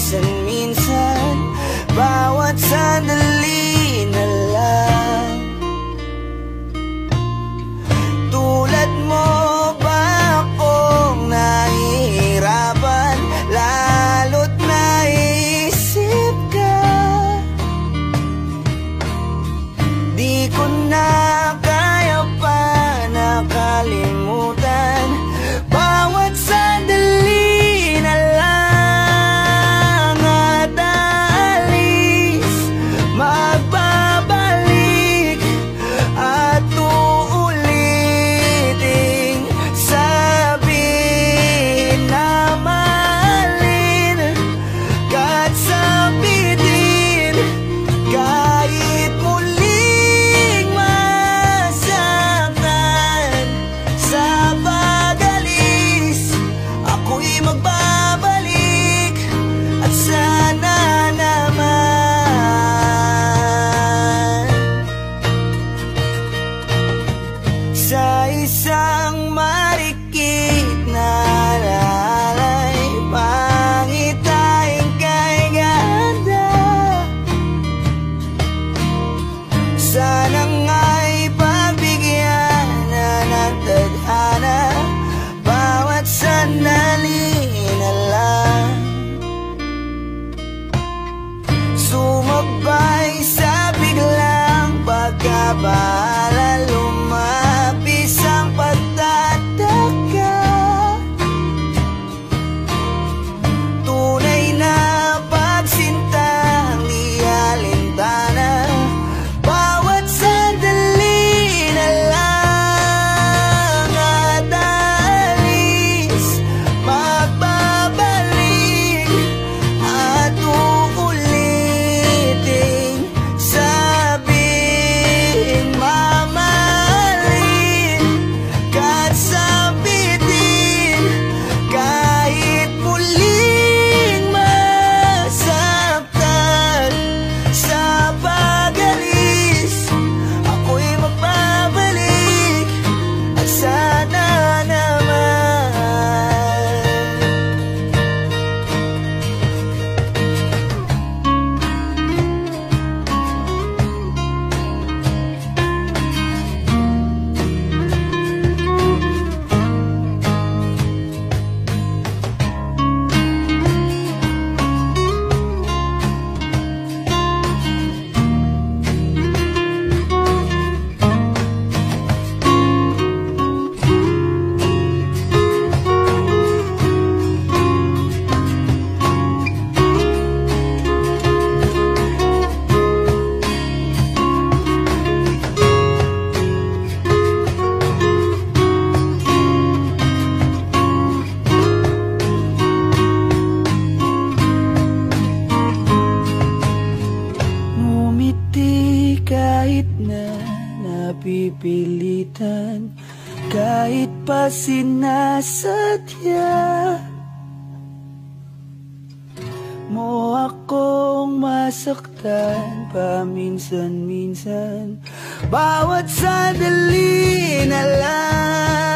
listen. sa isang man napipilitan kahit pa sinasadya mo akong masaktan paminsan-minsan bawat sandali na lang